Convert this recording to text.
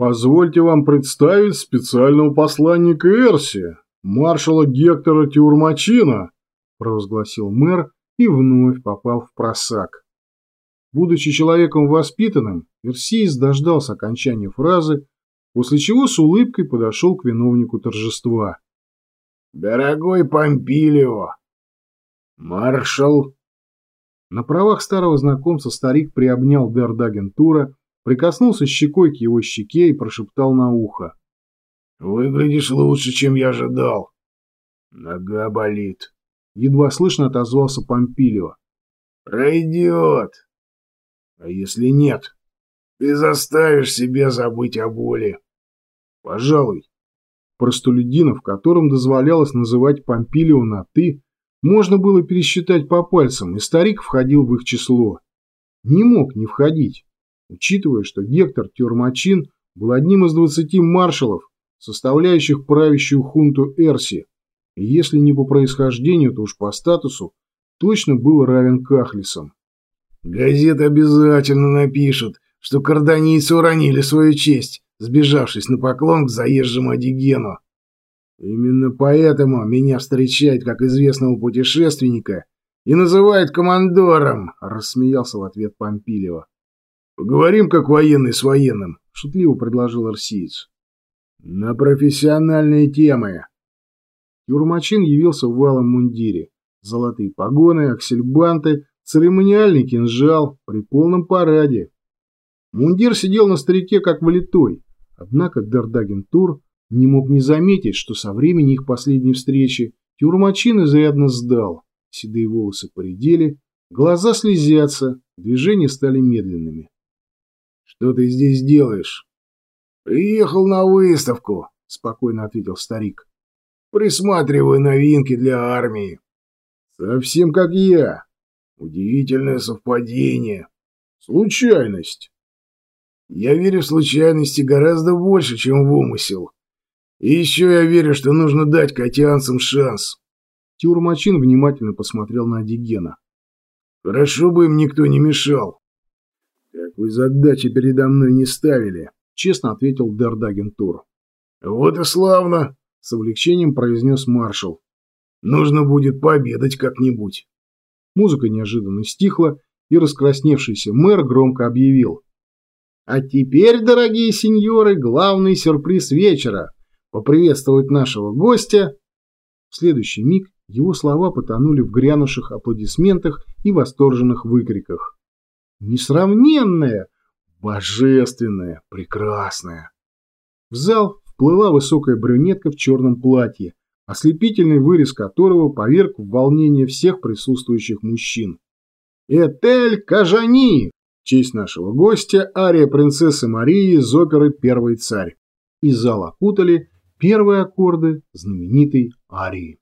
Позвольте вам представить специального посланника Эрси, маршала Гектора Тюрмачина, провозгласил мэр и вновь попал в просак. Будучи человеком воспитанным, Эрсиис дождался окончания фразы, после чего с улыбкой подошел к виновнику торжества. «Дорогой Помпилио! Маршал!» На правах старого знакомца старик приобнял Дердагентура прикоснулся щекой к его щеке и прошептал на ухо. «Выглядишь лучше, чем я ожидал. Нога болит». Едва слышно отозвался Помпилио. «Пройдет. А если нет, ты заставишь себя забыть о боли». «Пожалуй». Простолюдинов, которым дозволялось называть Помпилио на «ты», можно было пересчитать по пальцам, и старик входил в их число. Не мог не входить учитывая, что Гектор Тюрмачин был одним из двадцати маршалов, составляющих правящую хунту Эрси, и если не по происхождению, то уж по статусу, точно был равен Кахлисам. Газеты обязательно напишут, что карданийцы уронили свою честь, сбежавшись на поклон к заезжему Адигену. Именно поэтому меня встречают как известного путешественника и называют командором, рассмеялся в ответ Помпилева. «Поговорим как военный с военным», — шутливо предложил арсиец. «На профессиональные темы». Юрмачин явился в валом мундире. Золотые погоны, аксельбанты, церемониальный кинжал при полном параде. Мундир сидел на старике как влитой, однако Дардагентур не мог не заметить, что со времени их последней встречи Тюрмачин изрядно сдал. Седые волосы поредели, глаза слезятся, движения стали медленными. «Что ты здесь делаешь?» «Приехал на выставку», — спокойно ответил старик. «Присматриваю новинки для армии». «Совсем как я. Удивительное совпадение. Случайность». «Я верю в случайности гораздо больше, чем в умысел. И еще я верю, что нужно дать котянцам шанс». Тюрмачин внимательно посмотрел на Дигена. «Хорошо бы им никто не мешал. «Какой задачи передо мной не ставили», — честно ответил Дардагентур. «Вот и славно», — с облегчением произнес маршал. «Нужно будет пообедать как-нибудь». Музыка неожиданно стихла, и раскрасневшийся мэр громко объявил. «А теперь, дорогие сеньоры, главный сюрприз вечера — поприветствовать нашего гостя». В следующий миг его слова потонули в грянувших аплодисментах и восторженных выкриках несравненная, божественная, прекрасная. В зал вплыла высокая брюнетка в черном платье, ослепительный вырез которого поверг в волнение всех присутствующих мужчин. «Этель Кажани!» В честь нашего гостя ария принцессы Марии из оперы «Первый царь». И зал окутали первые аккорды знаменитой арии.